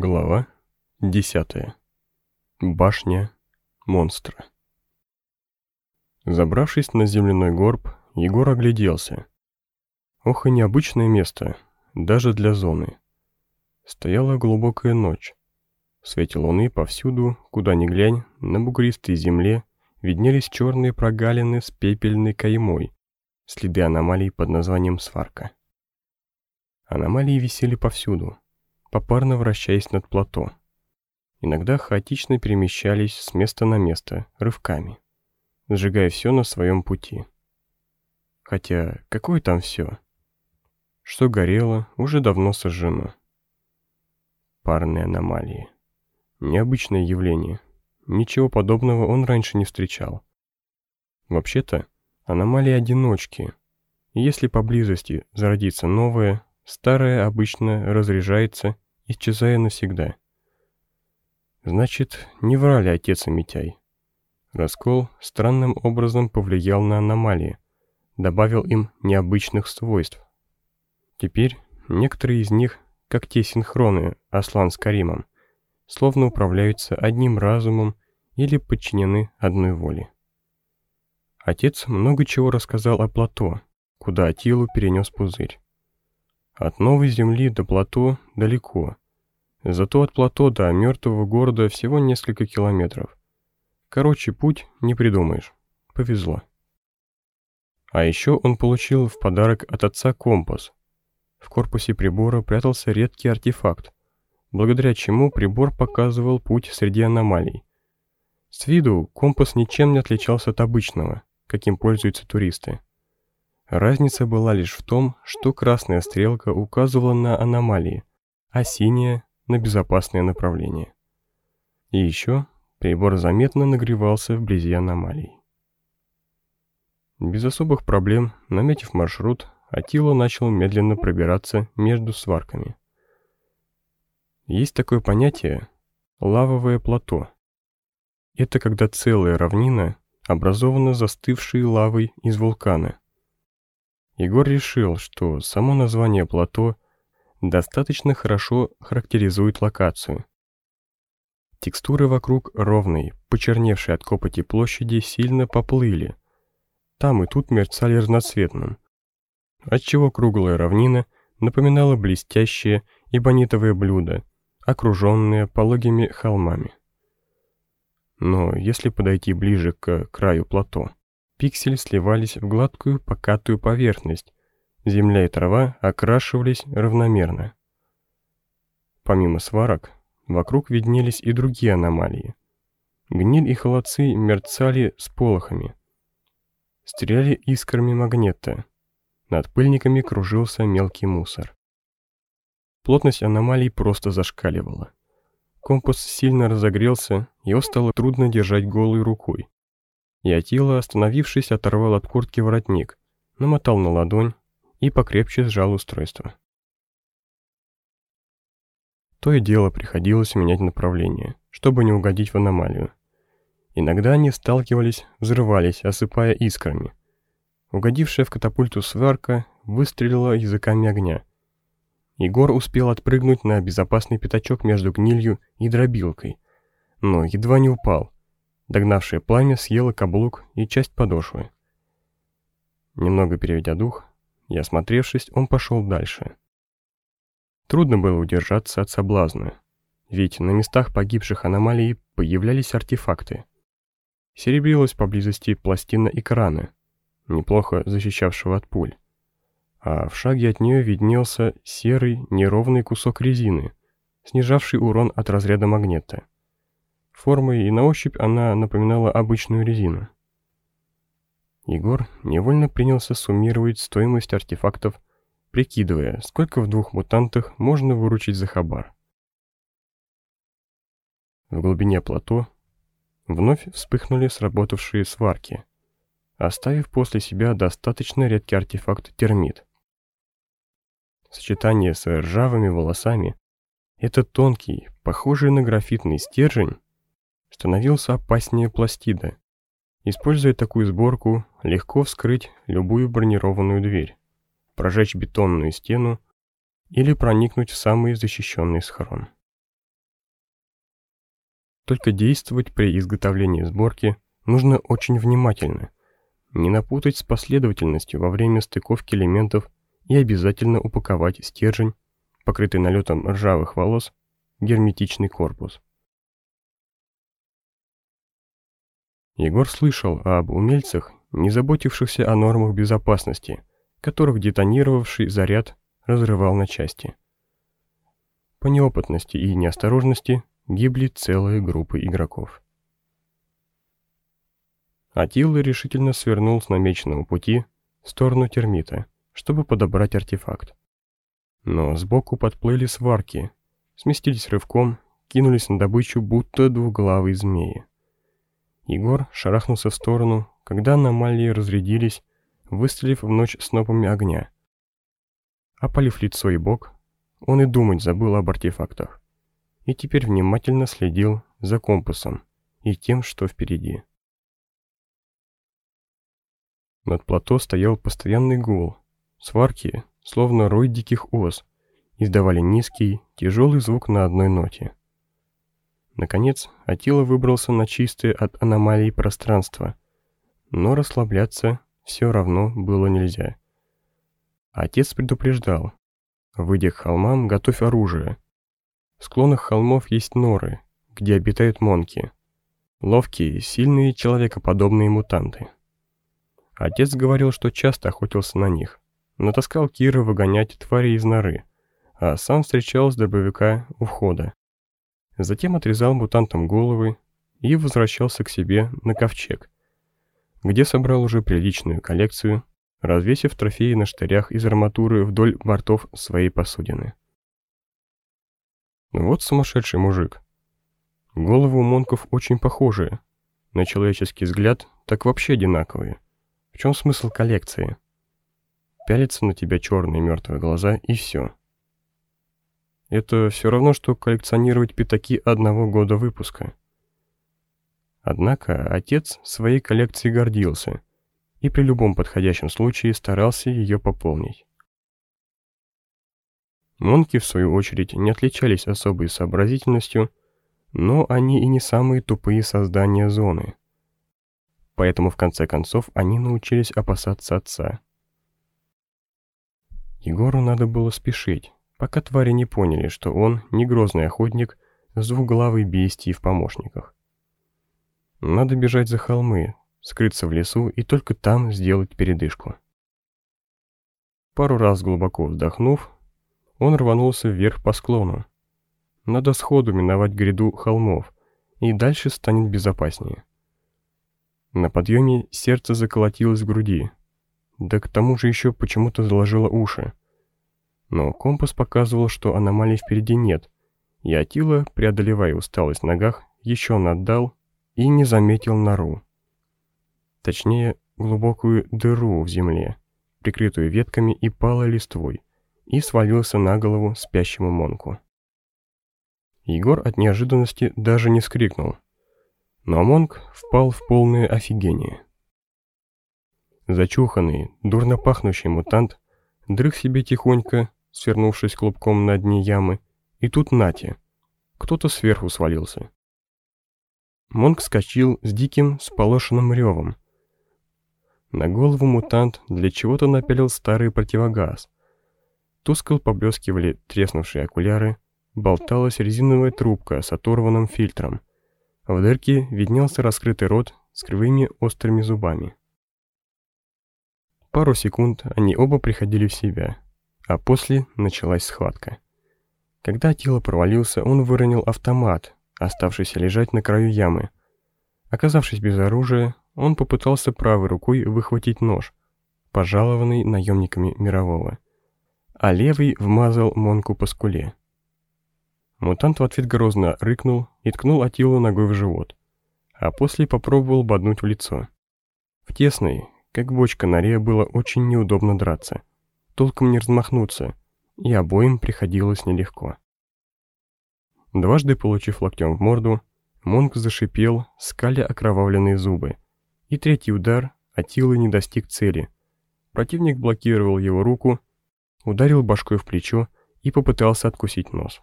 Глава 10. Башня монстра. Забравшись на земляной горб, Егор огляделся. Ох и необычное место, даже для зоны. Стояла глубокая ночь. В свете луны повсюду, куда ни глянь, на бугристой земле виднелись черные прогалины с пепельной каймой, следы аномалий под названием сварка. Аномалии висели повсюду, попарно вращаясь над плато. Иногда хаотично перемещались с места на место, рывками, сжигая все на своем пути. Хотя, какое там все? Что горело, уже давно сожжено. Парные аномалии. Необычное явление. Ничего подобного он раньше не встречал. Вообще-то, аномалии одиночки. Если поблизости зародится новое, Старое обычно разряжается, исчезая навсегда. Значит, не врали отец и Митяй. Раскол странным образом повлиял на аномалии, добавил им необычных свойств. Теперь некоторые из них, как те синхроны Аслан с Каримом, словно управляются одним разумом или подчинены одной воле. Отец много чего рассказал о плато, куда Атилу перенес пузырь. От новой земли до плато далеко. Зато от плато до мертвого города всего несколько километров. Короче, путь не придумаешь. Повезло. А еще он получил в подарок от отца компас. В корпусе прибора прятался редкий артефакт, благодаря чему прибор показывал путь среди аномалий. С виду компас ничем не отличался от обычного, каким пользуются туристы. Разница была лишь в том, что красная стрелка указывала на аномалии, а синяя — на безопасное направление. И еще прибор заметно нагревался вблизи аномалий. Без особых проблем, наметив маршрут, Атила начал медленно пробираться между сварками. Есть такое понятие «лавовое плато». Это когда целая равнина образована застывшей лавой из вулкана – Егор решил, что само название плато достаточно хорошо характеризует локацию. Текстуры вокруг ровной, почерневшей от копоти площади сильно поплыли. Там и тут мерцали разноцветным, отчего круглая равнина напоминала блестящее эбонитовое блюдо, окруженное пологими холмами. Но если подойти ближе к краю плато, Пиксели сливались в гладкую покатую поверхность. Земля и трава окрашивались равномерно. Помимо сварок, вокруг виднелись и другие аномалии. Гниль и холодцы мерцали с полохами. Стреляли искрами магнета. Над пыльниками кружился мелкий мусор. Плотность аномалий просто зашкаливала. Компас сильно разогрелся, его стало трудно держать голой рукой. И Атила, остановившись, оторвал от куртки воротник, намотал на ладонь и покрепче сжал устройство. То и дело приходилось менять направление, чтобы не угодить в аномалию. Иногда они сталкивались, взрывались, осыпая искрами. Угодившая в катапульту сварка выстрелила языками огня. Егор успел отпрыгнуть на безопасный пятачок между гнилью и дробилкой, но едва не упал – Догнавшее пламя съело каблук и часть подошвы. Немного переведя дух и осмотревшись, он пошел дальше. Трудно было удержаться от соблазна, ведь на местах погибших аномалий появлялись артефакты. Серебрилась поблизости пластина экрана, неплохо защищавшего от пуль, а в шаге от нее виднелся серый неровный кусок резины, снижавший урон от разряда магнита. Формой и на ощупь она напоминала обычную резину. Егор невольно принялся суммировать стоимость артефактов, прикидывая, сколько в двух мутантах можно выручить за хабар. В глубине плато вновь вспыхнули сработавшие сварки, оставив после себя достаточно редкий артефакт термит. Сочетание с ржавыми волосами, этот тонкий, похожий на графитный стержень, становился опаснее пластида. Используя такую сборку, легко вскрыть любую бронированную дверь, прожечь бетонную стену или проникнуть в самый защищенный схрон. Только действовать при изготовлении сборки нужно очень внимательно, не напутать с последовательностью во время стыковки элементов и обязательно упаковать стержень, покрытый налетом ржавых волос, герметичный корпус. Егор слышал об умельцах, не заботившихся о нормах безопасности, которых детонировавший заряд разрывал на части. По неопытности и неосторожности гибли целые группы игроков. Атилла решительно свернул с намеченного пути в сторону термита, чтобы подобрать артефакт. Но сбоку подплыли сварки, сместились рывком, кинулись на добычу, будто двуглавые змеи. Егор шарахнулся в сторону, когда аномалии разрядились, выстрелив в ночь снопами огня. Опалив лицо и бок, он и думать забыл об артефактах. И теперь внимательно следил за компасом и тем, что впереди. Над плато стоял постоянный гул. Сварки, словно рой диких ос, издавали низкий, тяжелый звук на одной ноте. Наконец, Атила выбрался на чистое от аномалий пространство, но расслабляться все равно было нельзя. Отец предупреждал. Выйдя к холмам, готовь оружие. В склонах холмов есть норы, где обитают монки. Ловкие, сильные, человекоподобные мутанты. Отец говорил, что часто охотился на них. Натаскал Кира выгонять твари из норы, а сам встречал с дробовика у входа. Затем отрезал мутантам головы и возвращался к себе на ковчег, где собрал уже приличную коллекцию, развесив трофеи на штырях из арматуры вдоль бортов своей посудины. Вот сумасшедший мужик. Головы у монков очень похожие, на человеческий взгляд так вообще одинаковые. В чем смысл коллекции? Пялятся на тебя черные мертвые глаза и все. Это все равно, что коллекционировать пятаки одного года выпуска. Однако отец своей коллекцией гордился и при любом подходящем случае старался ее пополнить. Монки, в свою очередь, не отличались особой сообразительностью, но они и не самые тупые создания зоны. Поэтому, в конце концов, они научились опасаться отца. Егору надо было спешить, пока твари не поняли, что он не грозный охотник с двуглавой бестией в помощниках. Надо бежать за холмы, скрыться в лесу и только там сделать передышку. Пару раз глубоко вздохнув, он рванулся вверх по склону. Надо сходу миновать гряду холмов, и дальше станет безопаснее. На подъеме сердце заколотилось в груди, да к тому же еще почему-то заложило уши. Но компас показывал, что аномалий впереди нет, и Атила, преодолевая усталость в ногах, еще наддал и не заметил нору. Точнее, глубокую дыру в земле, прикрытую ветками и палой листвой, и свалился на голову спящему Монку. Егор от неожиданности даже не скрикнул, но Монк впал в полное офигение. Зачуханный, дурно пахнущий мутант дрых себе тихонько свернувшись клубком на дне ямы, и тут Нати. Кто-то сверху свалился. Монк скочил с диким, сполошенным ревом. На голову мутант для чего-то напялил старый противогаз. Тускло поблескивали треснувшие окуляры, болталась резиновая трубка с оторванным фильтром. В дырке виднелся раскрытый рот с кривыми острыми зубами. Пару секунд они оба приходили в себя. А после началась схватка. Когда тело провалился, он выронил автомат, оставшийся лежать на краю ямы. Оказавшись без оружия, он попытался правой рукой выхватить нож, пожалованный наемниками мирового, а левый вмазал Монку по скуле. Мутант в ответ грозно рыкнул и ткнул Атилу ногой в живот, а после попробовал боднуть в лицо. В тесной, как бочка норе, было очень неудобно драться толком не размахнуться, и обоим приходилось нелегко. Дважды получив локтем в морду, Монк зашипел, скаля окровавленные зубы, и третий удар Атилы не достиг цели. Противник блокировал его руку, ударил башкой в плечо и попытался откусить нос.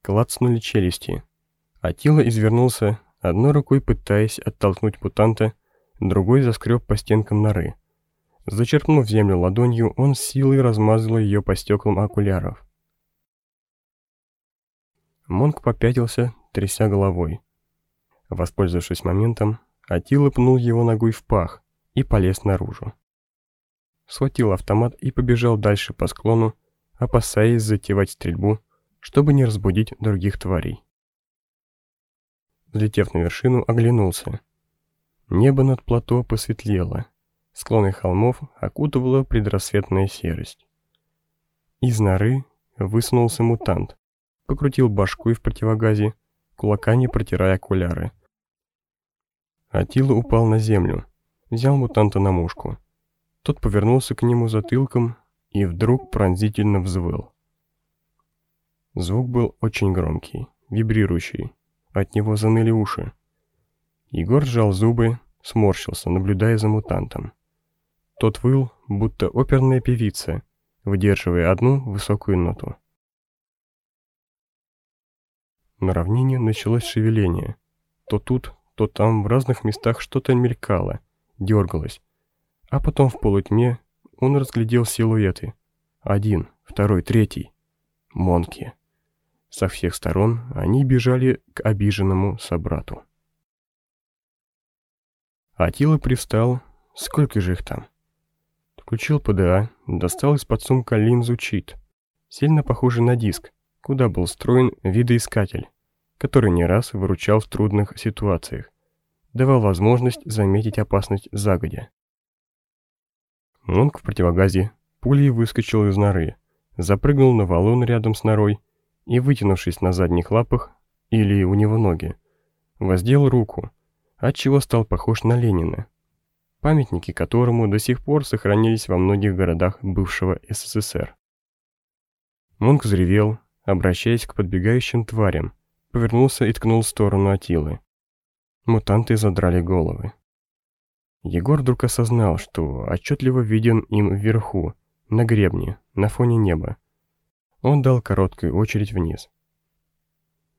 Клацнули челюсти. Атила извернулся, одной рукой пытаясь оттолкнуть мутанта, другой заскреб по стенкам норы. Зачерпнув землю ладонью, он с силой размазал ее по стеклам окуляров. Монк попятился, тряся головой. Воспользовавшись моментом, Атила пнул его ногой в пах и полез наружу. Схватил автомат и побежал дальше по склону, опасаясь затевать стрельбу, чтобы не разбудить других тварей. Взлетев на вершину, оглянулся. Небо над плато посветлело, склоны холмов окутывала предрассветная серость. Из норы высунулся мутант, покрутил башку в противогазе, кулаками протирая окуляры. Атила упал на землю, взял мутанта на мушку. Тот повернулся к нему затылком и вдруг пронзительно взвыл. Звук был очень громкий, вибрирующий. От него заныли уши. Егор сжал зубы, сморщился, наблюдая за мутантом. Тот выл, будто оперная певица, выдерживая одну высокую ноту. На равнине началось шевеление. То тут, то там в разных местах что-то мелькало, дергалось. А потом в полутьме он разглядел силуэты. Один, второй, третий. Монки. Со всех сторон они бежали к обиженному собрату. Атила привстал. Сколько же их там? Включил ПДА, достал из-под сумка линзу чит, сильно похожий на диск, куда был встроен видоискатель, который не раз выручал в трудных ситуациях, давал возможность заметить опасность загодя. Монк в противогазе пулей выскочил из норы, запрыгнул на валун рядом с норой и, вытянувшись на задних лапах, или у него ноги, воздел руку, отчего стал похож на Ленина, памятники которому до сих пор сохранились во многих городах бывшего СССР. Монк взревел, обращаясь к подбегающим тварям, повернулся и ткнул в сторону Атилы. Мутанты задрали головы. Егор вдруг осознал, что отчетливо виден им вверху, на гребне, на фоне неба. Он дал короткую очередь вниз.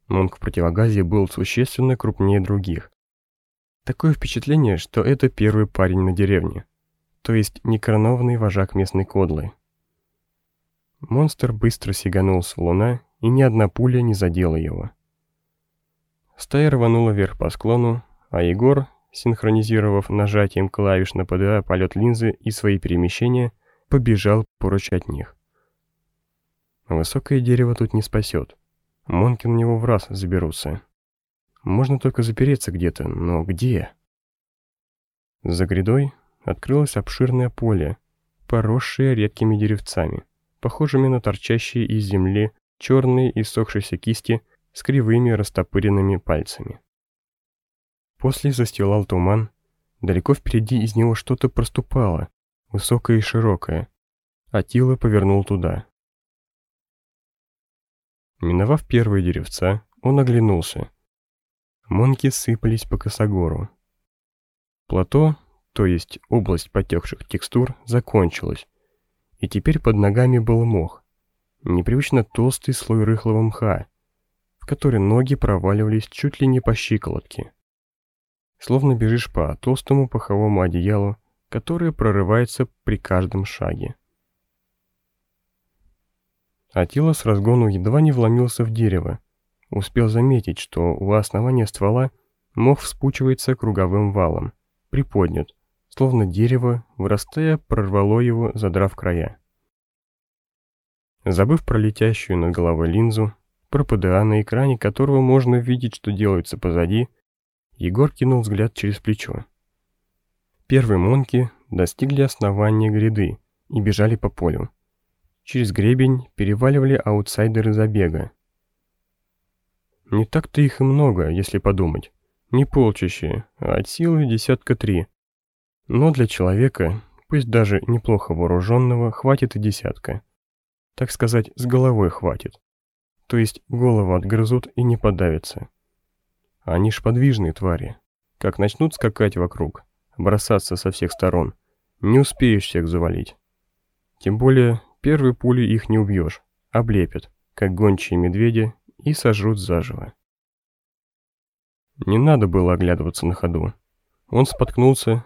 Монк в противогазе был существенно крупнее других. Такое впечатление, что это первый парень на деревне, то есть некоронованный вожак местной кодлы. Монстр быстро сиганул с луна, и ни одна пуля не задела его. Стая рванула вверх по склону, а Егор, синхронизировав нажатием клавиш на ПДА полет линзы и свои перемещения, побежал прочь от них. Высокое дерево тут не спасет. Монки на него в раз заберутся. Можно только запереться где-то, но где? За грядой открылось обширное поле, поросшее редкими деревцами, похожими на торчащие из земли черные иссохшиеся кисти с кривыми растопыренными пальцами. После застилал туман, далеко впереди из него что-то проступало, высокое и широкое. Атила повернул туда. Миновав первые деревца, он оглянулся. Монки сыпались по косогору. Плато, то есть область потекших текстур, закончилась, и теперь под ногами был мох, непривычно толстый слой рыхлого мха, в который ноги проваливались чуть ли не по щиколотке. Словно бежишь по толстому паховому одеялу, которое прорывается при каждом шаге. Атила с разгону едва не вломился в дерево. Успел заметить, что у основания ствола мох вспучивается круговым валом, приподнят, словно дерево, вырастая, прорвало его, задрав края. Забыв про летящую над головой линзу, про ПДА, на экране которого можно видеть, что делается позади, Егор кинул взгляд через плечо. Первые монки достигли основания гряды и бежали по полю. Через гребень переваливали аутсайдеры забега. Не так-то их и много, если подумать. Не полчища, а от силы десятка три. Но для человека, пусть даже неплохо вооруженного, хватит и десятка. Так сказать, с головой хватит. То есть голову отгрызут и не подавятся. Они ж подвижные твари. Как начнут скакать вокруг, бросаться со всех сторон, не успеешь всех завалить. Тем более Первой пулей их не убьешь, облепят, как гончие медведи, и сожрут заживо. Не надо было оглядываться на ходу. Он споткнулся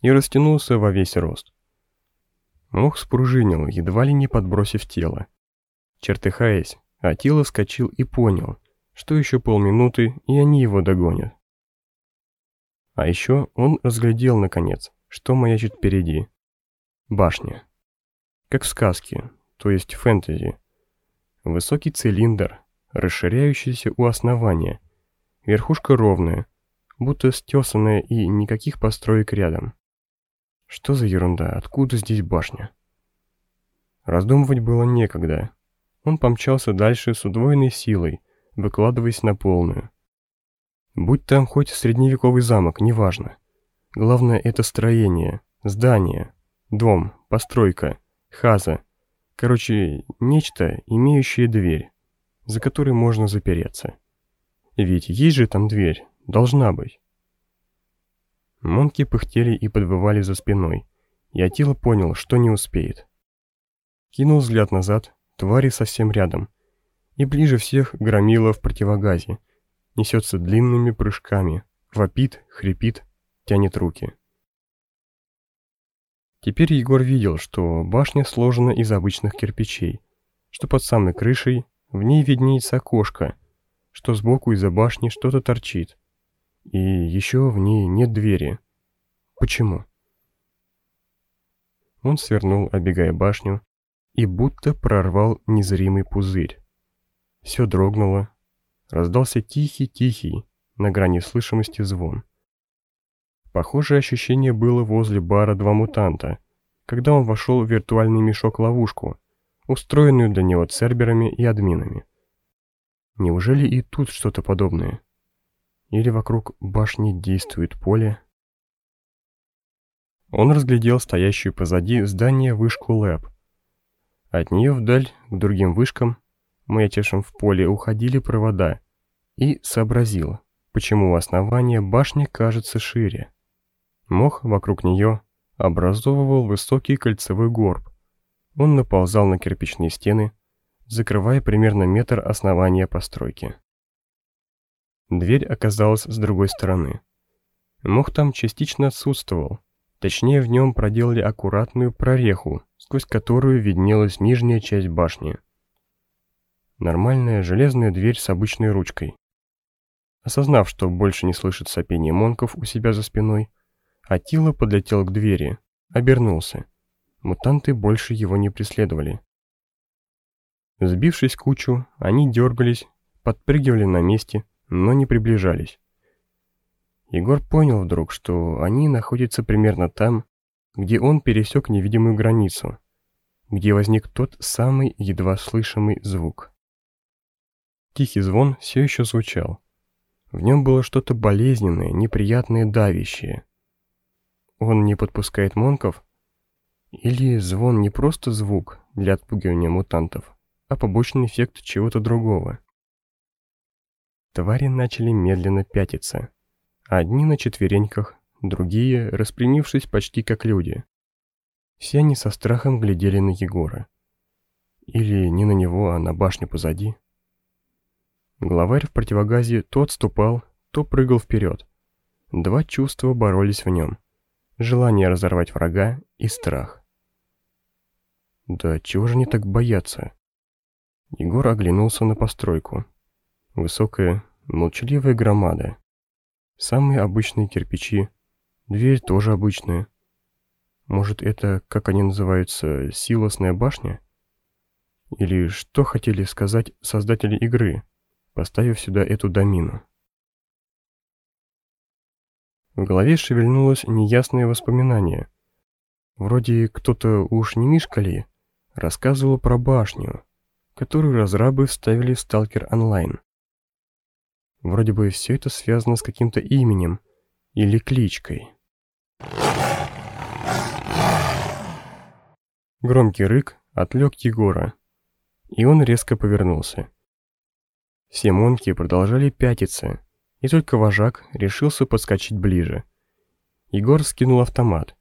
и растянулся во весь рост. Мох спружинил, едва ли не подбросив тело. Чертыхаясь, Атила вскочил и понял, что еще полминуты, и они его догонят. А еще он разглядел, наконец, что маячит впереди. Башня. Как в сказке, то есть фэнтези. Высокий цилиндр, расширяющийся у основания. Верхушка ровная, будто стесанная и никаких построек рядом. Что за ерунда, откуда здесь башня? Раздумывать было некогда. Он помчался дальше с удвоенной силой, выкладываясь на полную. Будь там хоть средневековый замок, неважно. Главное это строение, здание, дом, постройка, хаза. Короче, нечто, имеющее дверь, за которой можно запереться. Ведь есть же там дверь, должна быть. Монки пыхтели и подвывали за спиной, и Атила понял, что не успеет. Кинул взгляд назад, твари совсем рядом, и ближе всех громила в противогазе, несется длинными прыжками, вопит, хрипит, тянет руки. Теперь Егор видел, что башня сложена из обычных кирпичей, что под самой крышей в ней виднеется окошко, что сбоку из-за башни что-то торчит, и еще в ней нет двери. Почему? Он свернул, обегая башню, и будто прорвал незримый пузырь. Все дрогнуло, раздался тихий-тихий, на грани слышимости звон. Похожее ощущение было возле бара «Два мутанта», когда он вошел в виртуальный мешок-ловушку, устроенную для него церберами и админами. Неужели и тут что-то подобное? Или вокруг башни действует поле? Он разглядел стоящую позади здание вышку ЛЭП. От нее вдаль, к другим вышкам, маячившим в поле, уходили провода, и сообразил, почему у основания башни кажется шире. Мох вокруг нее образовывал высокий кольцевой горб. Он наползал на кирпичные стены, закрывая примерно метр основания постройки. Дверь оказалась с другой стороны. Мох там частично отсутствовал, точнее в нем проделали аккуратную прореху, сквозь которую виднелась нижняя часть башни. Нормальная железная дверь с обычной ручкой. Осознав, что больше не слышит сопения монков у себя за спиной, Атила подлетел к двери, обернулся. Мутанты больше его не преследовали. Сбившись кучу, они дергались, подпрыгивали на месте, но не приближались. Егор понял вдруг, что они находятся примерно там, где он пересек невидимую границу, где возник тот самый едва слышимый звук. Тихий звон все еще звучал. В нем было что-то болезненное, неприятное, давящее. Он не подпускает монков? Или звон не просто звук для отпугивания мутантов, а побочный эффект чего-то другого? Твари начали медленно пятиться. Одни на четвереньках, другие, распрямившись почти как люди. Все они со страхом глядели на Егора. Или не на него, а на башню позади. Главарь в противогазе то отступал, то прыгал вперед. Два чувства боролись в нем. Желание разорвать врага и страх. Да чего же они так боятся? Егор оглянулся на постройку. Высокая, молчаливая громада. Самые обычные кирпичи. Дверь тоже обычная. Может, это, как они называются, силосная башня? Или что хотели сказать создатели игры, поставив сюда эту домину? В голове шевельнулось неясное воспоминание. Вроде кто-то уж не Мишка ли, рассказывал про башню, которую разрабы вставили в Сталкер Онлайн. Вроде бы все это связано с каким-то именем или кличкой. Громкий рык отвлек Егора, и он резко повернулся. Все монки продолжали пятиться, и только вожак решился подскочить ближе. Егор скинул автомат,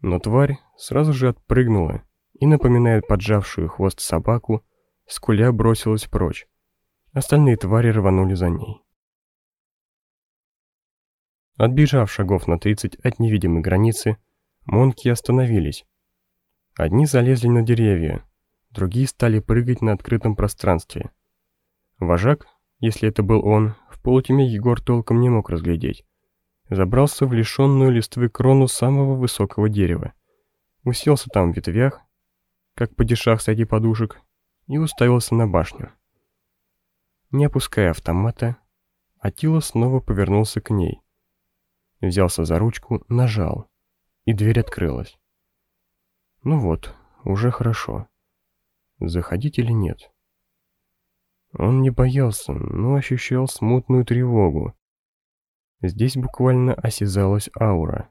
но тварь сразу же отпрыгнула и, напоминая поджавшую хвост собаку, скуля бросилась прочь. Остальные твари рванули за ней. Отбежав шагов на 30 от невидимой границы, монки остановились. Одни залезли на деревья, другие стали прыгать на открытом пространстве. Вожак, если это был он, в полутьме Егор толком не мог разглядеть. Забрался в лишенную листвы крону самого высокого дерева. Уселся там в ветвях, как падишах среди подушек, и уставился на башню. Не опуская автомата, Атила снова повернулся к ней. Взялся за ручку, нажал, и дверь открылась. Ну вот, уже хорошо. Заходить или нет? Он не боялся, но ощущал смутную тревогу. Здесь буквально осязалась аура.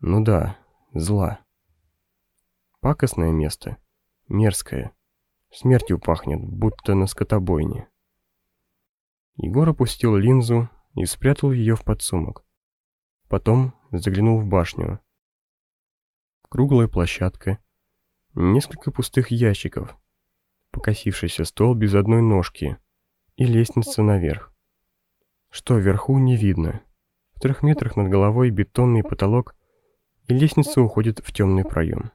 Ну да, зла. Пакостное место, мерзкое. Смертью пахнет, будто на скотобойне. Егор опустил линзу и спрятал ее в подсумок. Потом заглянул в башню. Круглая площадка, несколько пустых ящиков, покосившийся стол без одной ножки и лестница наверх. Что вверху не видно. В трех метрах над головой бетонный потолок, и лестница уходит в темный проем.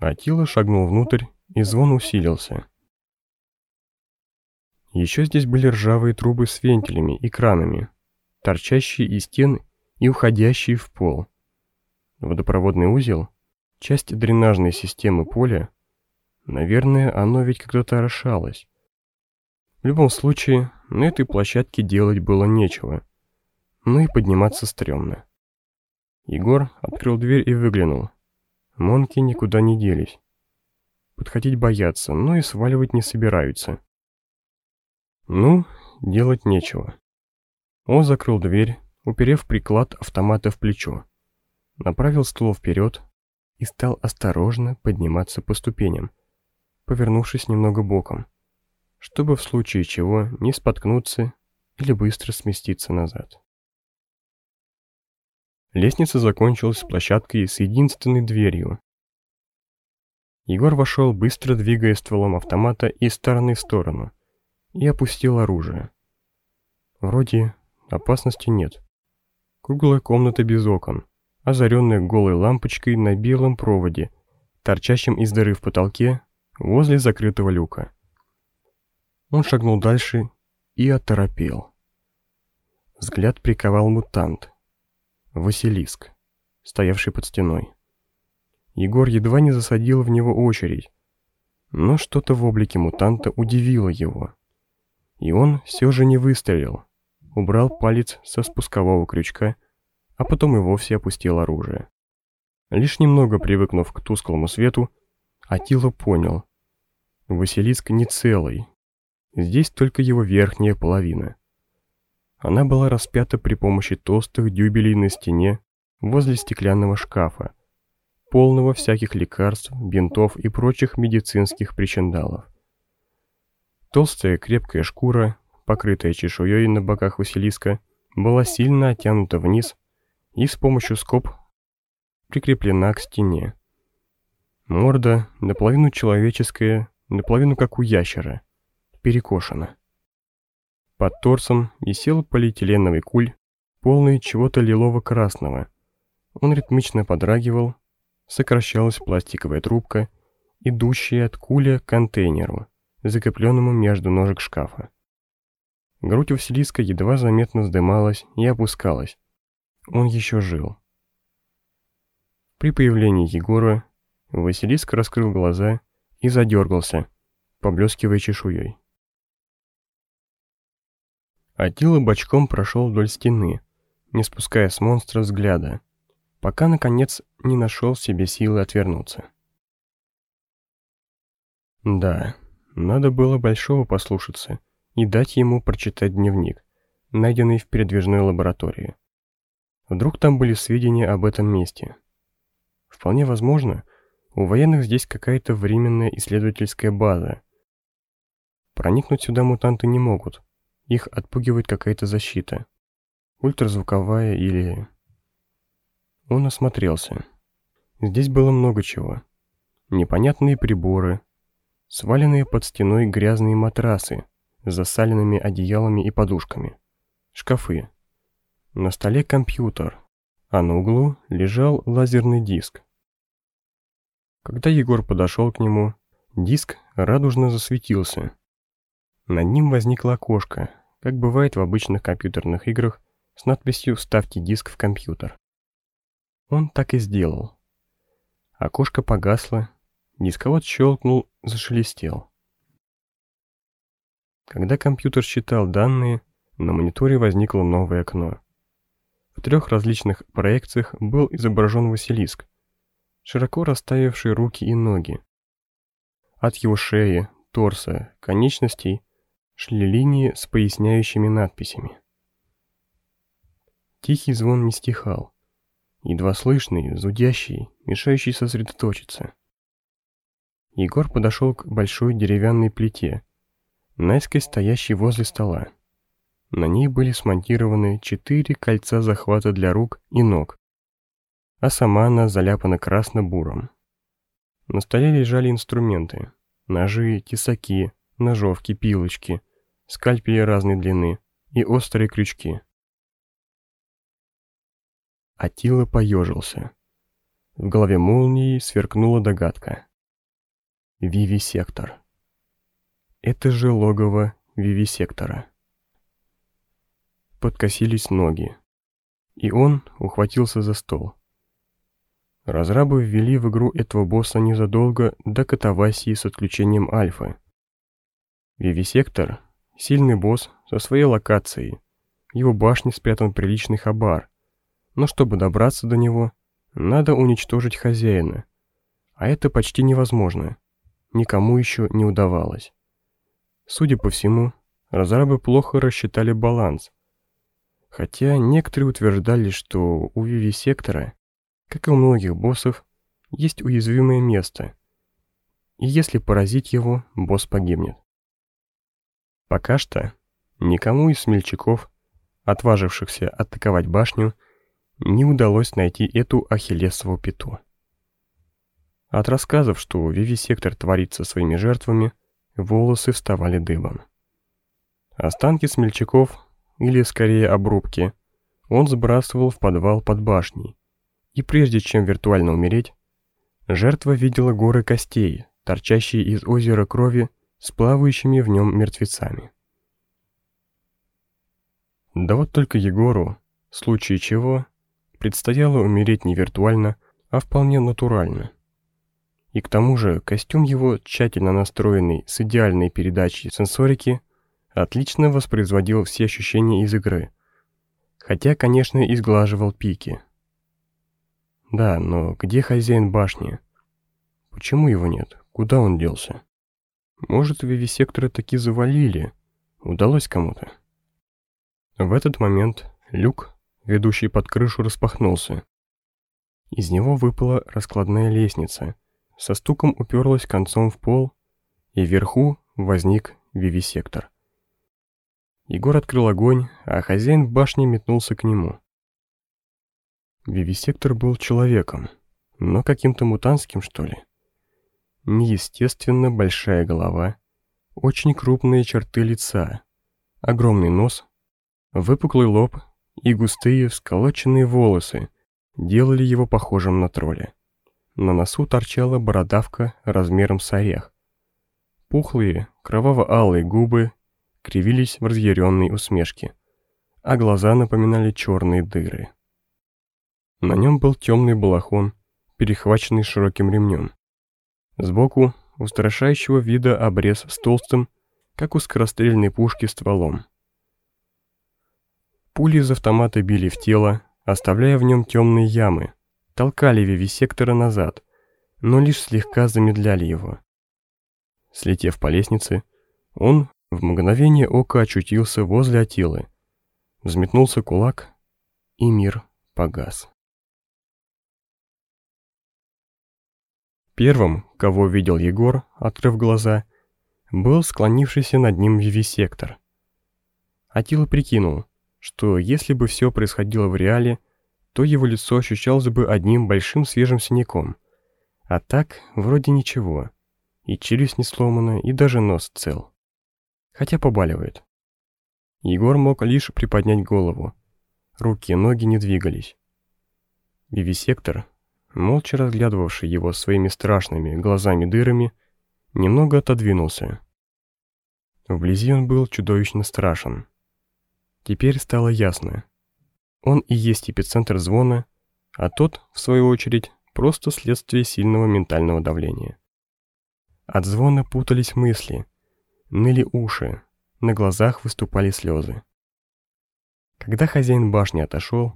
Атила шагнул внутрь, и звон усилился. Еще здесь были ржавые трубы с вентилями и кранами, торчащие из стен и уходящие в пол. Водопроводный узел, часть дренажной системы поля, наверное, оно ведь когда-то орошалось. В любом случае, на этой площадке делать было нечего, ну и подниматься стрёмно. Егор открыл дверь и выглянул. Монки никуда не делись. Подходить боятся, но и сваливать не собираются. Ну, делать нечего. Он закрыл дверь, уперев приклад автомата в плечо. Направил ствол вперед и стал осторожно подниматься по ступеням, повернувшись немного боком, чтобы в случае чего не споткнуться или быстро сместиться назад. Лестница закончилась площадкой с единственной дверью. Егор вошел, быстро двигая стволом автомата из стороны в сторону, и опустил оружие. Вроде опасности нет. Круглая комната без окон, озаренная голой лампочкой на белом проводе, торчащем из дыры в потолке возле закрытого люка. Он шагнул дальше и оторопел. Взгляд приковал мутант. Василиск, стоявший под стеной. Егор едва не засадил в него очередь, но что-то в облике мутанта удивило его. И он все же не выстрелил. Убрал палец со спускового крючка, а потом и вовсе опустил оружие. Лишь немного привыкнув к тусклому свету, Атила понял. Василиск не целый. Здесь только его верхняя половина. Она была распята при помощи толстых дюбелей на стене возле стеклянного шкафа, полного всяких лекарств, бинтов и прочих медицинских причиндалов. Толстая крепкая шкура, покрытая чешуей на боках Василиска, была сильно оттянута вниз и с помощью скоб прикреплена к стене. Морда наполовину человеческая, наполовину как у ящера, перекошена. Под торсом висел полиэтиленовый куль, полный чего-то лилово-красного. Он ритмично подрагивал, сокращалась пластиковая трубка, идущая от куля к контейнеру закрепленному между ножек шкафа. Грудь Василиска едва заметно вздымалась и опускалась. Он еще жил. При появлении Егора Василиск раскрыл глаза и задергался, поблескивая чешуей. Атила бочком прошел вдоль стены, не спуская с монстра взгляда, пока, наконец, не нашел в себе силы отвернуться. Да, надо было Большого послушаться и дать ему прочитать дневник, найденный в передвижной лаборатории. Вдруг там были сведения об этом месте. Вполне возможно, у военных здесь какая-то временная исследовательская база. Проникнуть сюда мутанты не могут. Их отпугивает какая-то защита. Ультразвуковая или... Он осмотрелся. Здесь было много чего. Непонятные приборы, Сваленные под стеной грязные матрасы с засаленными одеялами и подушками. Шкафы. На столе компьютер, а на углу лежал лазерный диск. Когда Егор подошел к нему, диск радужно засветился. Над ним возникло окошко, как бывает в обычных компьютерных играх, с надписью «Вставьте диск в компьютер». Он так и сделал. Окошко погасло, дисковод щелкнул, зашелестел. Когда компьютер считал данные, на мониторе возникло новое окно. В трех различных проекциях был изображен Василиск, широко расставивший руки и ноги. От его шеи, торса, конечностей шли линии с поясняющими надписями. Тихий звон не стихал, едва слышный, зудящий, мешающий сосредоточиться. Егор подошел к большой деревянной плите, наискось стоящей возле стола. На ней были смонтированы четыре кольца захвата для рук и ног, а сама она заляпана красно-буром. На столе лежали инструменты, ножи, тесаки, ножовки, пилочки, скальпели разной длины и острые крючки. Атила поежился. В голове молнии сверкнула догадка. Вивисектор. Это же логово Вивисектора. Подкосились ноги, и он ухватился за стол. Разрабы ввели в игру этого босса незадолго до катавасии с отключением альфы. Вивисектор — сильный босс со своей локацией. Его башне спрятан приличный хабар. Но чтобы добраться до него, надо уничтожить хозяина. А это почти невозможно никому еще не удавалось. Судя по всему, разрабы плохо рассчитали баланс. Хотя некоторые утверждали, что у Виви-сектора, как и у многих боссов, есть уязвимое место. И если поразить его, босс погибнет. Пока что никому из смельчаков, отважившихся атаковать башню, не удалось найти эту ахиллесову пяту. От рассказов, что вивисектор творит со своими жертвами, волосы вставали дыбом. Останки смельчаков, или скорее обрубки, он сбрасывал в подвал под башней. И прежде чем виртуально умереть, жертва видела горы костей, торчащие из озера крови с плавающими в нем мертвецами. Да вот только Егору, в случае чего, предстояло умереть не виртуально, а вполне натурально. И к тому же костюм его, тщательно настроенный с идеальной передачей сенсорики, отлично воспроизводил все ощущения из игры. Хотя, конечно, изглаживал пики. Да, но где хозяин башни? Почему его нет? Куда он делся? Может, вивисекторы таки завалили? Удалось кому-то? В этот момент люк, ведущий под крышу, распахнулся. Из него выпала раскладная лестница — со стуком уперлась концом в пол, и вверху возник вивисектор. Егор открыл огонь, а хозяин башни метнулся к нему. Вивисектор был человеком, но каким-то мутантским, что ли. Неестественно большая голова, очень крупные черты лица, огромный нос, выпуклый лоб и густые всколоченные волосы делали его похожим на тролля. На носу торчала бородавка размером с орех. Пухлые, кроваво-алые губы кривились в разъяренной усмешке, а глаза напоминали черные дыры. На нем был темный балахон, перехваченный широким ремнем. Сбоку устрашающего вида обрез с толстым, как у скорострельной пушки, стволом. Пули из автомата били в тело, оставляя в нем темные ямы, толкали вивисектора назад, но лишь слегка замедляли его. Слетев по лестнице, он в мгновение ока очутился возле Атилы. Взметнулся кулак, и мир погас. Первым, кого видел Егор, открыв глаза, был склонившийся над ним вивисектор. Атила прикинул, что если бы все происходило в реале, то его лицо ощущалось бы одним большим свежим синяком. А так, вроде ничего. И челюсть не сломана, и даже нос цел. Хотя побаливает. Егор мог лишь приподнять голову. руки и ноги не двигались. Вивисектор, молча разглядывавший его своими страшными глазами-дырами, немного отодвинулся. Вблизи он был чудовищно страшен. Теперь стало ясно. Он и есть эпицентр звона, а тот, в свою очередь, просто следствие сильного ментального давления. От звона путались мысли, ныли уши, на глазах выступали слезы. Когда хозяин башни отошел,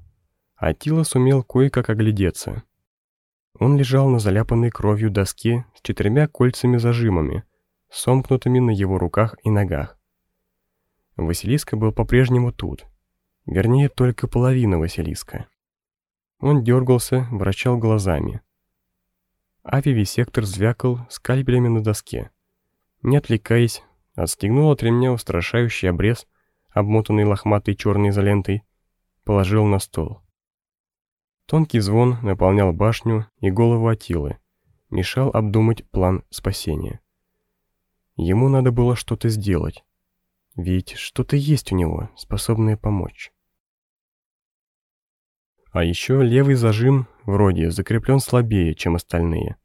Атила сумел кое-как оглядеться. Он лежал на заляпанной кровью доске с четырьмя кольцами-зажимами, сомкнутыми на его руках и ногах. Василиска был по-прежнему тут, вернее, только половина Василиска. Он дергался, вращал глазами. Авиависектор звякал скальпелями на доске. Не отвлекаясь, отстегнул от ремня устрашающий обрез, обмотанный лохматой черной изолентой, положил на стол. Тонкий звон наполнял башню и голову Атилы, мешал обдумать план спасения. Ему надо было что-то сделать, ведь что-то есть у него, способное помочь. А еще левый зажим, вроде, закреплен слабее, чем остальные.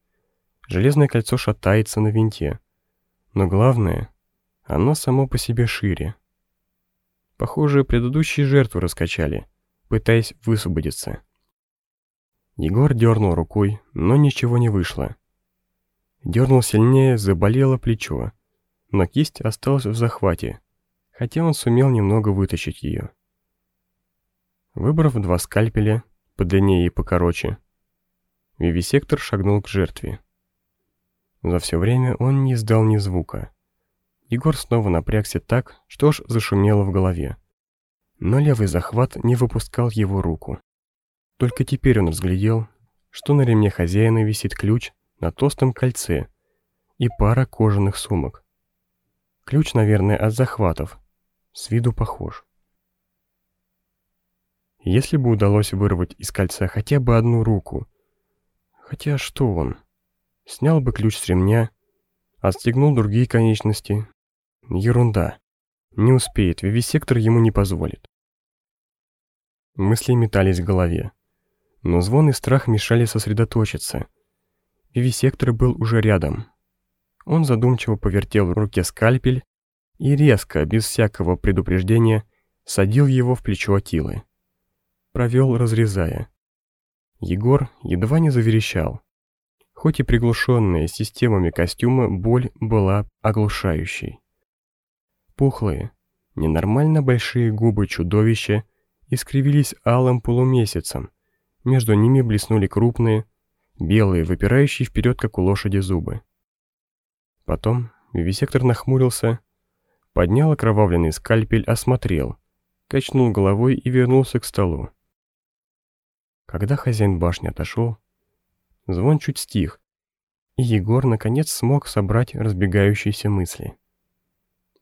Железное кольцо шатается на винте. Но главное, оно само по себе шире. Похоже, предыдущие жертвы раскачали, пытаясь высвободиться. Егор дернул рукой, но ничего не вышло. Дернул сильнее, заболело плечо, но кисть осталась в захвате, хотя он сумел немного вытащить ее. Выбрав два скальпеля, подлиннее и покороче, вивисектор шагнул к жертве. За все время он не издал ни звука. Егор снова напрягся так, что ж зашумело в голове. Но левый захват не выпускал его руку. Только теперь он разглядел, что на ремне хозяина висит ключ на толстом кольце и пара кожаных сумок. Ключ, наверное, от захватов. С виду похож. Если бы удалось вырвать из кольца хотя бы одну руку. Хотя что он? Снял бы ключ с ремня, отстегнул другие конечности. Ерунда. Не успеет, вивисектор ему не позволит. Мысли метались в голове. Но звон и страх мешали сосредоточиться. Вивисектор был уже рядом. Он задумчиво повертел в руке скальпель и резко, без всякого предупреждения, садил его в плечо Атилы провел, разрезая. Егор едва не заверещал. Хоть и приглушенная системами костюма, боль была оглушающей. Пухлые, ненормально большие губы чудовища искривились алым полумесяцем, между ними блеснули крупные, белые, выпирающие вперед, как у лошади, зубы. Потом вивисектор нахмурился, поднял окровавленный скальпель, осмотрел, качнул головой и вернулся к столу. Когда хозяин башни отошел, звон чуть стих, и Егор наконец смог собрать разбегающиеся мысли.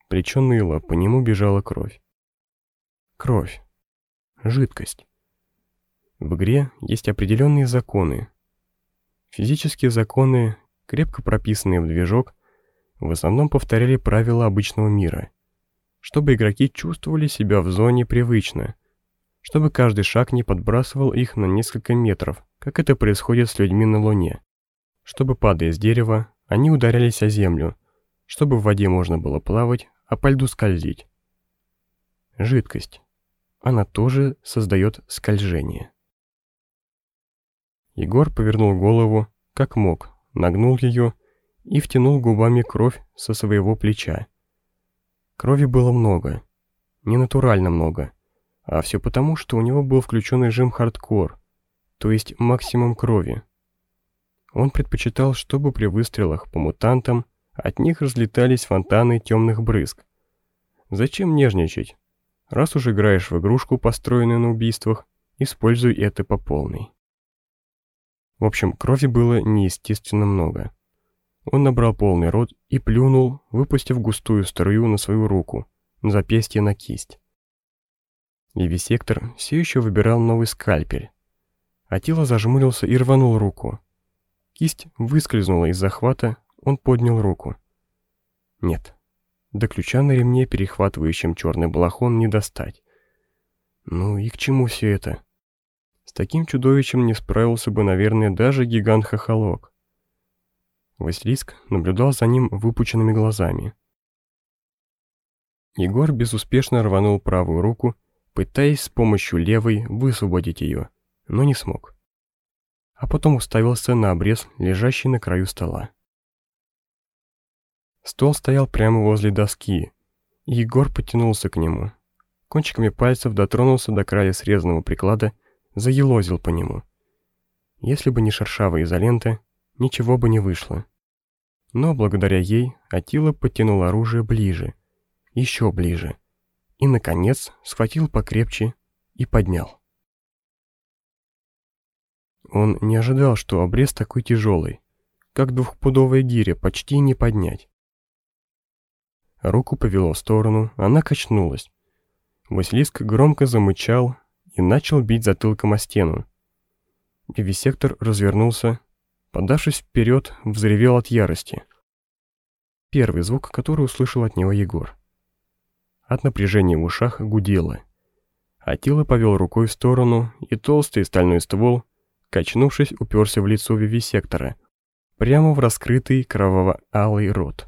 Плечо ныло, по нему бежала кровь. Кровь. Жидкость. В игре есть определенные законы. Физические законы, крепко прописанные в движок, в основном повторяли правила обычного мира, чтобы игроки чувствовали себя в зоне привычно – чтобы каждый шаг не подбрасывал их на несколько метров, как это происходит с людьми на Луне. Чтобы, падая с дерева, они ударялись о землю, чтобы в воде можно было плавать, а по льду скользить. Жидкость. Она тоже создает скольжение. Егор повернул голову, как мог, нагнул ее и втянул губами кровь со своего плеча. Крови было много, ненатурально много, а все потому, что у него был включен режим хардкор, то есть максимум крови. Он предпочитал, чтобы при выстрелах по мутантам от них разлетались фонтаны темных брызг. Зачем нежничать? Раз уж играешь в игрушку, построенную на убийствах, используй это по полной. В общем, крови было неестественно много. Он набрал полный рот и плюнул, выпустив густую струю на свою руку, на запястье на кисть. И висектор все еще выбирал новый скальпель. Атила зажмурился и рванул руку. Кисть выскользнула из захвата, он поднял руку. Нет, до ключа на ремне, перехватывающем черный балахон, не достать. Ну и к чему все это? Таким чудовищем не справился бы, наверное, даже гигант-хохолок. Василиск наблюдал за ним выпученными глазами. Егор безуспешно рванул правую руку, пытаясь с помощью левой высвободить ее, но не смог. А потом уставился на обрез, лежащий на краю стола. Стол стоял прямо возле доски, и Егор потянулся к нему. Кончиками пальцев дотронулся до края срезанного приклада, заелозил по нему. Если бы не шершавая изолента, ничего бы не вышло. Но благодаря ей Атила потянул оружие ближе, еще ближе, и, наконец, схватил покрепче и поднял. Он не ожидал, что обрез такой тяжелый, как двухпудовая гиря, почти не поднять. Руку повело в сторону, она качнулась. Василиск громко замычал и начал бить затылком о стену. Вивисектор развернулся, подавшись вперед, взревел от ярости. Первый звук, который услышал от него Егор. От напряжения в ушах гудело. Атила повел рукой в сторону, и толстый стальной ствол, качнувшись, уперся в лицо вивисектора, прямо в раскрытый кроваво-алый рот.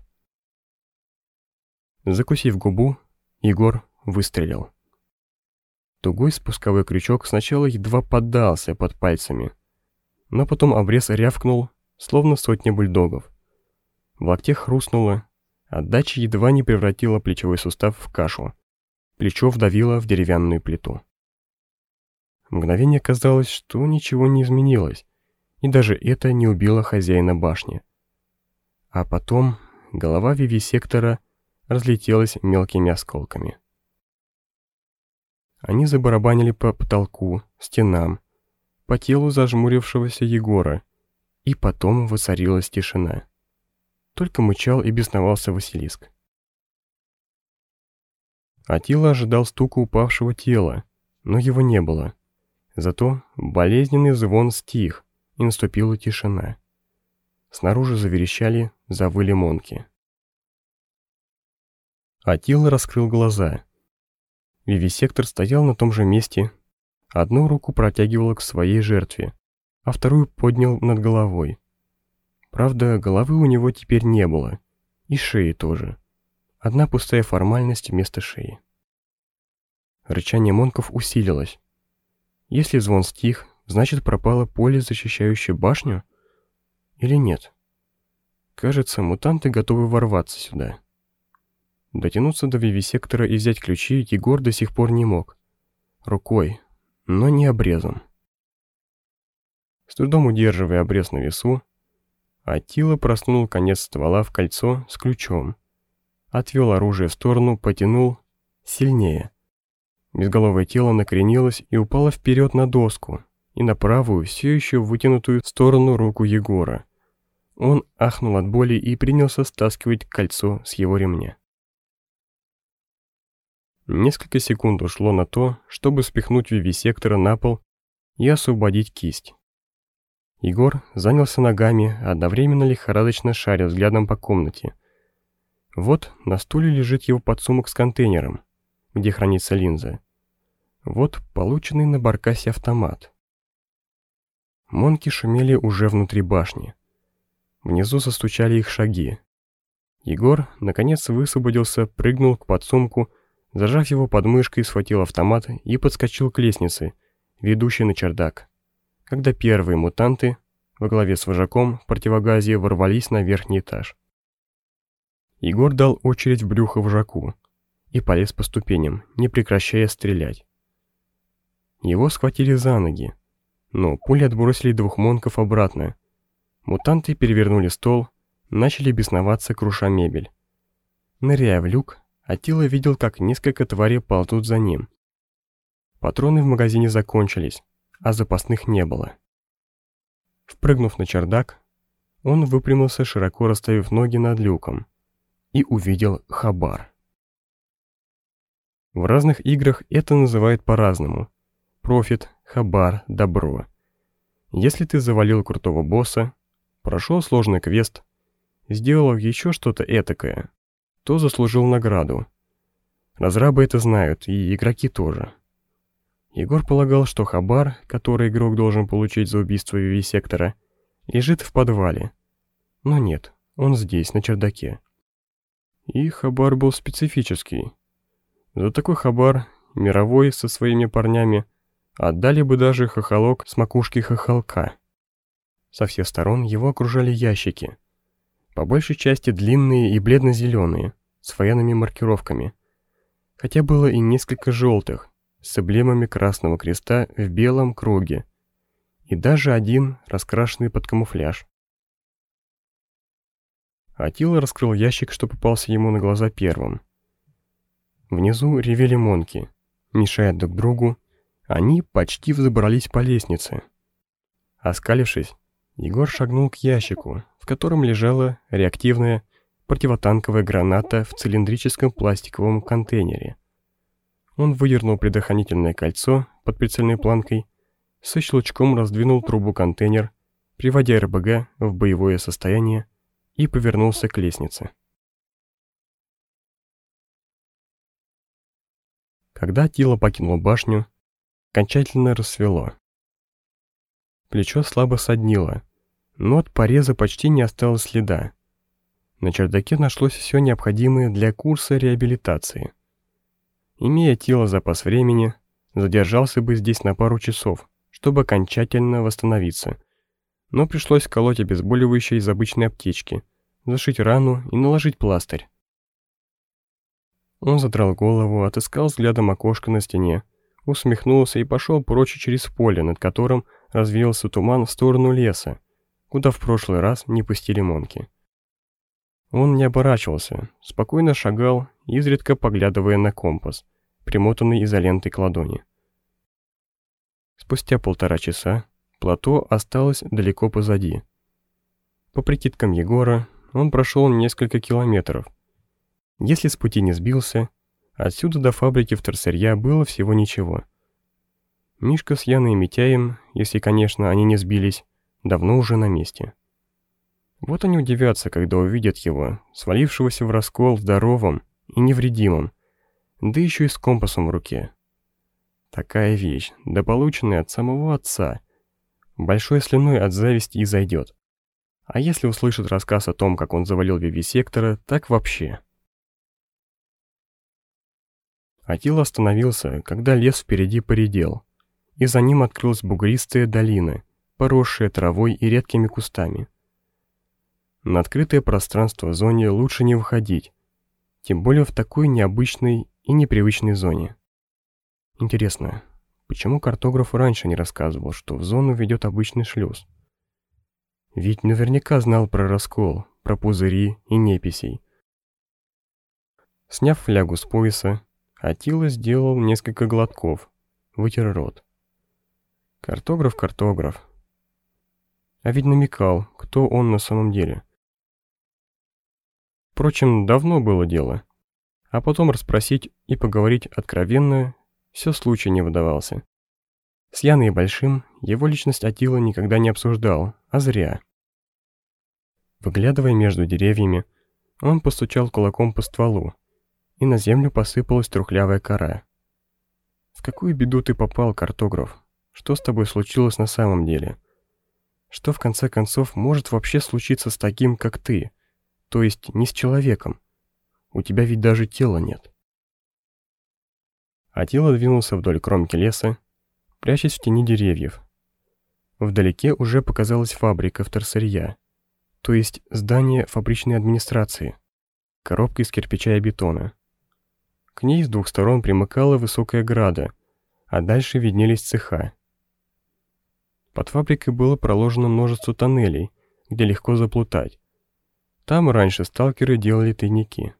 Закусив губу, Егор выстрелил. Тугой спусковой крючок сначала едва поддался под пальцами, но потом обрез рявкнул, словно сотня бульдогов. В локте хрустнуло, отдача едва не превратила плечевой сустав в кашу. Плечо вдавило в деревянную плиту. Мгновение казалось, что ничего не изменилось, и даже это не убило хозяина башни. А потом голова вивисектора разлетелась мелкими осколками. Они забарабанили по потолку, стенам, по телу зажмурившегося Егора, и потом воцарилась тишина. Только мычал и бесновался Василиск. Атила ожидал стука упавшего тела, но его не было. Зато болезненный звон стих, и наступила тишина. Снаружи заверещали, завыли монки. Атила раскрыл глаза. Вивисектор стоял на том же месте, одну руку протягивал к своей жертве, а вторую поднял над головой. Правда, головы у него теперь не было, и шеи тоже. Одна пустая формальность вместо шеи. Рычание монков усилилось. Если звон стих, значит пропало поле, защищающее башню? Или нет? Кажется, мутанты готовы ворваться сюда. Дотянуться до вивисектора и взять ключи Егор до сих пор не мог. Рукой, но не обрезом. С трудом удерживая обрез на весу, Атила просунул конец ствола в кольцо с ключом. Отвел оружие в сторону, потянул сильнее. Безголовое тело накренилось и упало вперед на доску и на правую, все еще вытянутую в сторону руку Егора. Он ахнул от боли и принялся стаскивать кольцо с его ремня. Несколько секунд ушло на то, чтобы спихнуть вивисектора на пол и освободить кисть. Егор занялся ногами, одновременно лихорадочно шаря взглядом по комнате. Вот на стуле лежит его подсумок с контейнером, где хранится линза. Вот полученный на баркасе автомат. Монки шумели уже внутри башни. Внизу застучали их шаги. Егор, наконец, высвободился, прыгнул к подсумку Зажав его под мышкой, схватил автомат и подскочил к лестнице, ведущей на чердак. Когда первые мутанты во главе с вожаком в противогазе ворвались на верхний этаж. Егор дал очередь в брюхо вожаку и полез по ступеням, не прекращая стрелять. Его схватили за ноги, но пули отбросили двух монков обратно. Мутанты перевернули стол, начали бесноваться, круша мебель. Ныряя в люк, Атила видел, как несколько тварей ползут за ним. Патроны в магазине закончились, а запасных не было. Впрыгнув на чердак, он выпрямился, широко расставив ноги над люком, и увидел хабар. В разных играх это называют по-разному. Профит, хабар, добро. Если ты завалил крутого босса, прошел сложный квест, сделал еще что-то этакое, то заслужил награду. Разрабы это знают, и игроки тоже. Егор полагал, что хабар, который игрок должен получить за убийство вивисектора, лежит в подвале. Но нет, он здесь, на чердаке. И хабар был специфический. За такой хабар, мировой, со своими парнями, отдали бы даже хохолок с макушки хохолка. Со всех сторон его окружали ящики. По большей части длинные и бледно-зеленые, с военными маркировками. Хотя было и несколько желтых, с эмблемами Красного Креста в белом круге. И даже один, раскрашенный под камуфляж. Атила раскрыл ящик, что попался ему на глаза первым. Внизу ревели монки. Мешая друг другу, они почти взобрались по лестнице. Оскалившись, Егор шагнул к ящику, в котором лежала реактивная противотанковая граната в цилиндрическом пластиковом контейнере. Он выдернул предохранительное кольцо под прицельной планкой, со щелчком раздвинул трубу контейнер, приводя РБГ в боевое состояние и повернулся к лестнице. Когда Тила покинул башню, окончательно рассвело. Плечо слабо соднило, но от пореза почти не осталось следа. На чердаке нашлось все необходимое для курса реабилитации. Имея тело запас времени, задержался бы здесь на пару часов, чтобы окончательно восстановиться. Но пришлось колоть обезболивающее из обычной аптечки, зашить рану и наложить пластырь. Он задрал голову, отыскал взглядом окошко на стене, усмехнулся и пошел прочь через поле, над которым развеялся туман в сторону леса, куда в прошлый раз не пустили монки. Он не оборачивался, спокойно шагал, изредка поглядывая на компас, примотанный изолентой к ладони. Спустя полтора часа плато осталось далеко позади. По прикидкам Егора, он прошел несколько километров. Если с пути не сбился, отсюда до фабрики в вторсырья было всего ничего. Мишка с Яной и Митяем, если, конечно, они не сбились, давно уже на месте. Вот они удивятся, когда увидят его, свалившегося в раскол здоровым и невредимым, да еще и с компасом в руке. Такая вещь, да полученная от самого отца. Большой слюной от зависти и зайдет. А если услышит рассказ о том, как он завалил вивисектора, так вообще. Атил остановился, когда лес впереди поредел, и за ним открылась бугристая долина, поросшая травой и редкими кустами. На открытое пространство в зоне лучше не выходить, тем более в такой необычной и непривычной зоне. Интересно, почему картограф раньше не рассказывал, что в зону ведет обычный шлюз? Ведь наверняка знал про раскол, про пузыри и неписей. Сняв флягу с пояса, Атила сделал несколько глотков, вытер рот. Картограф, картограф. А ведь намекал, кто он на самом деле. Впрочем, давно было дело. А потом расспросить и поговорить откровенно все случай не выдавался. С Яной Большим его личность Атила никогда не обсуждал, а зря. Выглядывая между деревьями, он постучал кулаком по стволу, и на землю посыпалась трухлявая кора. «В какую беду ты попал, картограф? Что с тобой случилось на самом деле? Что в конце концов может вообще случиться с таким, как ты? То есть не с человеком? У тебя ведь даже тела нет». Атила двинулся вдоль кромки леса, прячась в тени деревьев. Вдалеке уже показалась фабрика вторсырья, то есть здание фабричной администрации, коробка из кирпича и бетона. К ней с двух сторон примыкала высокая града, а дальше виднелись цеха. Под фабрикой было проложено множество тоннелей, где легко заплутать. Там раньше сталкеры делали тайники.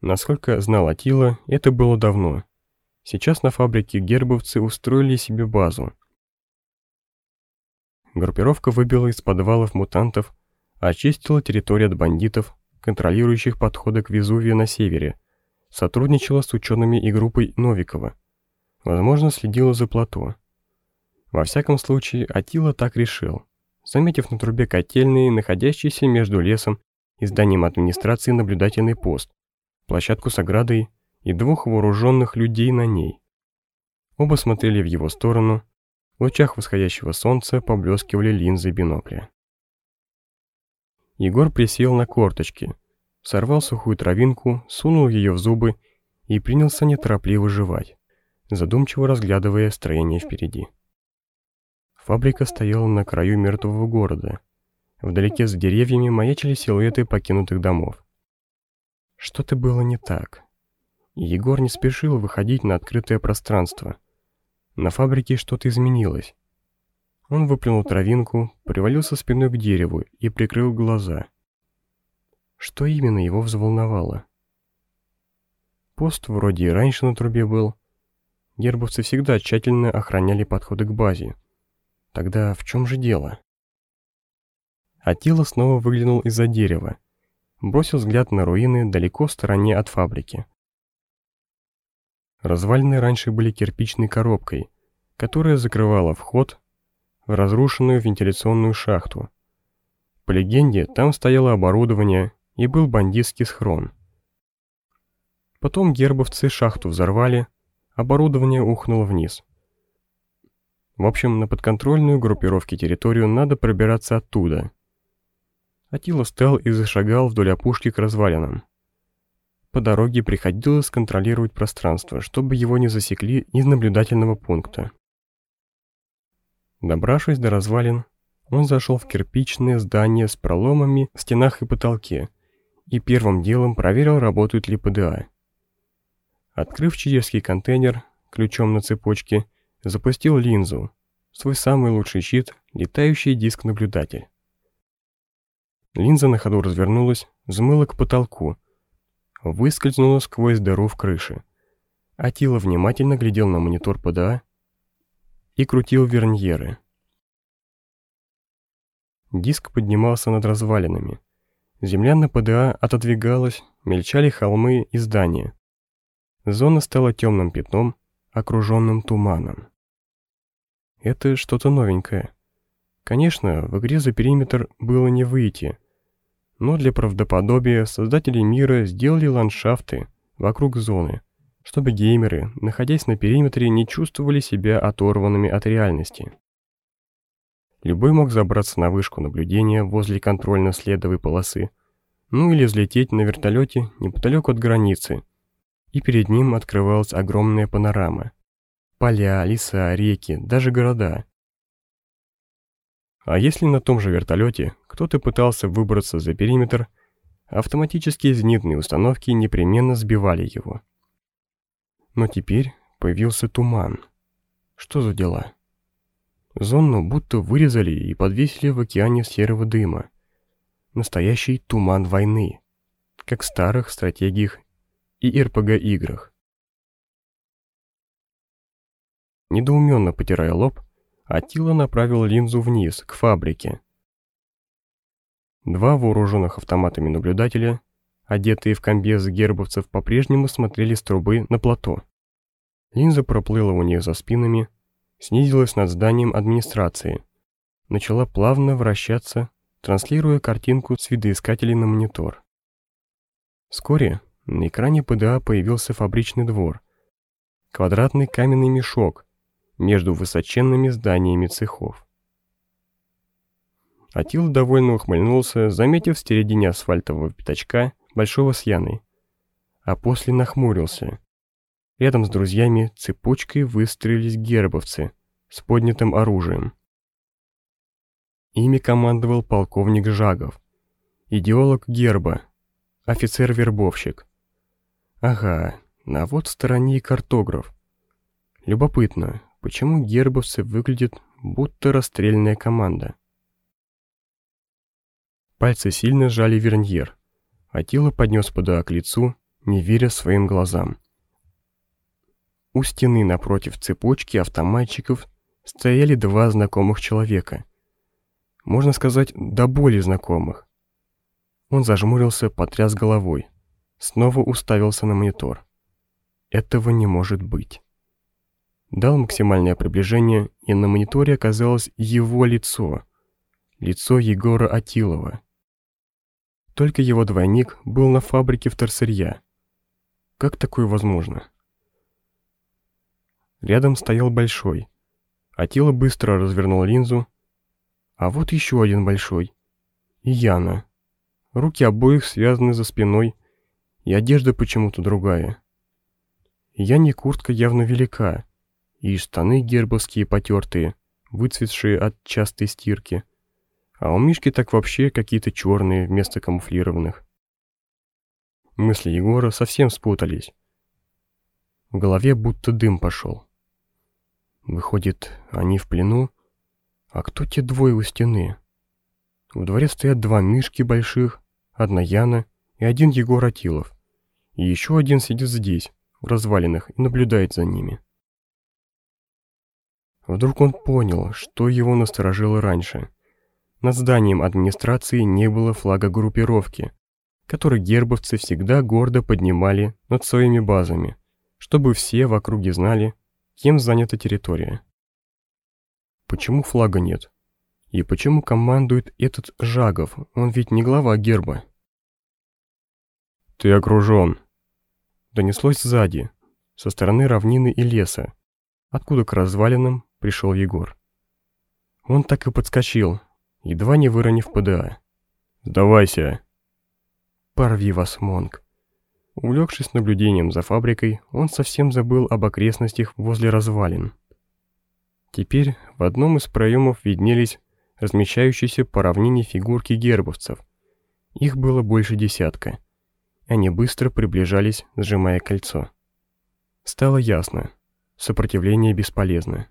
Насколько знал Атила, это было давно. Сейчас на фабрике гербовцы устроили себе базу. Группировка выбила из подвалов мутантов, очистила территорию от бандитов, контролирующих подходы к Везувию на севере, сотрудничала с учеными и группой Новикова. Возможно, следила за плато. Во всяком случае, Атила так решил, заметив на трубе котельные, находящиеся между лесом и зданием администрации наблюдательный пост, площадку с оградой и двух вооруженных людей на ней. Оба смотрели в его сторону. В лучах восходящего солнца поблескивали линзы бинокля. Егор присел на корточки, сорвал сухую травинку, сунул ее в зубы и принялся неторопливо жевать, задумчиво разглядывая строение впереди. Фабрика стояла на краю мертвого города. Вдалеке за деревьями маячили силуэты покинутых домов. Что-то было не так. Егор не спешил выходить на открытое пространство. На фабрике что-то изменилось. Он выплюнул травинку, привалился спиной к дереву и прикрыл глаза. Что именно его взволновало? Пост вроде и раньше на трубе был. Гербовцы всегда тщательно охраняли подходы к базе. Тогда в чем же дело? Атила снова выглянул из-за дерева. Бросил взгляд на руины далеко в стороне от фабрики. Развалины раньше были кирпичной коробкой, которая закрывала вход в разрушенную вентиляционную шахту. По легенде, там стояло оборудование и был бандитский схрон. Потом гербовцы шахту взорвали, оборудование ухнуло вниз. В общем, на подконтрольную группировке территорию надо пробираться оттуда. Атила встал и зашагал вдоль опушки к развалинам. По дороге приходилось контролировать пространство, чтобы его не засекли из наблюдательного пункта. Добравшись до развалин, он зашел в кирпичное здание с проломами в стенах и потолке и первым делом проверил, работают ли ПДА. Открыв чешский контейнер ключом на цепочке, запустил линзу, свой самый лучший щит, летающий диск-наблюдатель. Линза на ходу развернулась, взмыла к потолку, выскользнула сквозь дыру в крыше. Атила внимательно глядел на монитор ПДА и крутил верньеры. Диск поднимался над развалинами. Земля на ПДА отодвигалась, мельчали холмы и здания. Зона стала темным пятном, окруженным туманом. Это что-то новенькое. Конечно, в игре за периметр было не выйти, но для правдоподобия создатели мира сделали ландшафты вокруг зоны, чтобы геймеры, находясь на периметре, не чувствовали себя оторванными от реальности. Любой мог забраться на вышку наблюдения возле контрольно-следовой полосы, ну или взлететь на вертолете неподалеку от границы, и перед ним открывалась огромная панорама. Поля, леса, реки, даже города. А если на том же вертолете кто-то пытался выбраться за периметр, автоматические зенитные установки непременно сбивали его. Но теперь появился туман. Что за дела? Зону будто вырезали и подвесили в океане серого дыма. Настоящий туман войны, как в старых стратегиях и РПГ-играх. Недоуменно потирая лоб, Атила направил линзу вниз, к фабрике. Два вооруженных автоматами наблюдателя, одетые в комбез гербовцев, по-прежнему смотрели с трубы на плато. Линза проплыла у них за спинами, снизилась над зданием администрации, начала плавно вращаться, транслируя картинку с видоискателей на монитор. Вскоре на экране ПДА появился фабричный двор, квадратный каменный мешок, между высоченными зданиями цехов. Атил довольно ухмыльнулся, заметив в середине асфальтового пятачка большого с а после нахмурился. Рядом с друзьями цепочкой выстроились гербовцы с поднятым оружием. Ими командовал полковник Жагов, идеолог герба, офицер-вербовщик. Ага, на вот стороне и картограф. Любопытно, Почему гербовцы выглядят будто расстрельная команда? Пальцы сильно сжали верньер. Атила поднес ПДА к лицу, не веря своим глазам. У стены напротив цепочки автоматчиков стояли два знакомых человека. Можно сказать, до боли знакомых. Он зажмурился, потряс головой. Снова уставился на монитор. Этого не может быть. Дал максимальное приближение, и на мониторе оказалось его лицо. Лицо Егора Атилова. Только его двойник был на фабрике вторсырья. Как такое возможно? Рядом стоял большой. Атила быстро развернул линзу. А вот еще один большой. И Яна. Руки обоих связаны за спиной, и одежда почему-то другая. Яне куртка явно велика, и штаны гербовские потертые, выцветшие от частой стирки. А у Мишки так вообще какие-то черные вместо камуфлированных. Мысли Егора совсем спутались. В голове будто дым пошел. Выходит, они в плену? А кто те двое у стены? В дворе стоят два Мишки больших, одна Яна и один Егор Атилов. И еще один сидит здесь, в развалинах, и наблюдает за ними. Вдруг он понял, что его насторожило раньше. Над зданием администрации не было флага группировки, который гербовцы всегда гордо поднимали над своими базами, чтобы все в округе знали, кем занята территория. Почему флага нет? И почему командует этот Жагов? Он ведь не глава герба. «Ты окружен!» Донеслось сзади, со стороны равнины и леса, откуда к развалинам пришел Егор. Он так и подскочил, едва не выронив ПДА. «Сдавайся!» «Порви вас, Монг!» Увлекшись наблюдением за фабрикой, он совсем забыл об окрестностях возле развалин. Теперь в одном из проемов виднелись размещающиеся по равнине фигурки гербовцев. Их было больше десятка. Они быстро приближались, сжимая кольцо. Стало ясно. Сопротивление бесполезно.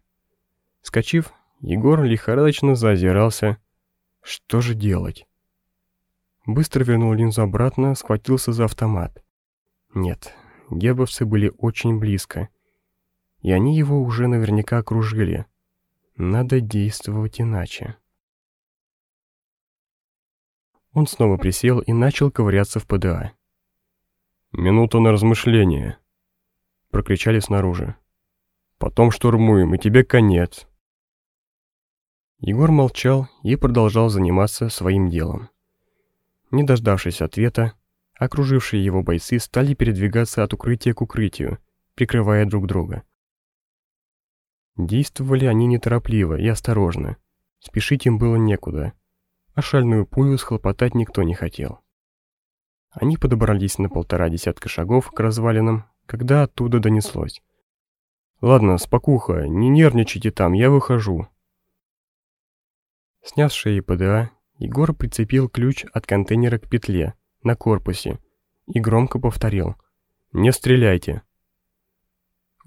Скочив, Егор лихорадочно заозирался. Что же делать? Быстро вернул линзу обратно, схватился за автомат. Нет, гербовцы были очень близко. И они его уже наверняка окружили. Надо действовать иначе. Он снова присел и начал ковыряться в ПДА. «Минута на размышление», — прокричали снаружи. «Потом штурмуем, и тебе конец». Егор молчал и продолжал заниматься своим делом. Не дождавшись ответа, окружившие его бойцы стали передвигаться от укрытия к укрытию, прикрывая друг друга. Действовали они неторопливо и осторожно. Спешить им было некуда, а шальную пулю схлопотать никто не хотел. Они подобрались на полтора десятка шагов к развалинам, когда оттуда донеслось. «Ладно, спокуха, не нервничайте там, я выхожу». Сняв с шеи ПДА, Егор прицепил ключ от контейнера к петле на корпусе и громко повторил «Не стреляйте».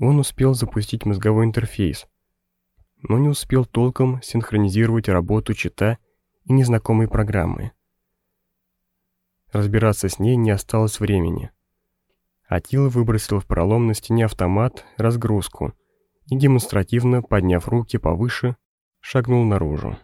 Он успел запустить мозговой интерфейс, но не успел толком синхронизировать работу чита и незнакомой программы. Разбираться с ней не осталось времени. Атила выбросил в пролом на стене автомат разгрузку и, демонстративно подняв руки повыше, шагнул наружу.